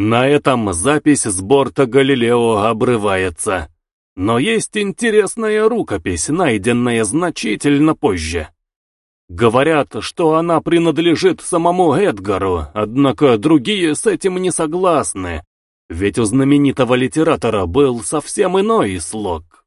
На этом запись с борта Галилео обрывается. Но есть интересная рукопись, найденная значительно позже. Говорят, что она принадлежит самому Эдгару, однако другие с этим не согласны, ведь у знаменитого литератора был совсем иной слог.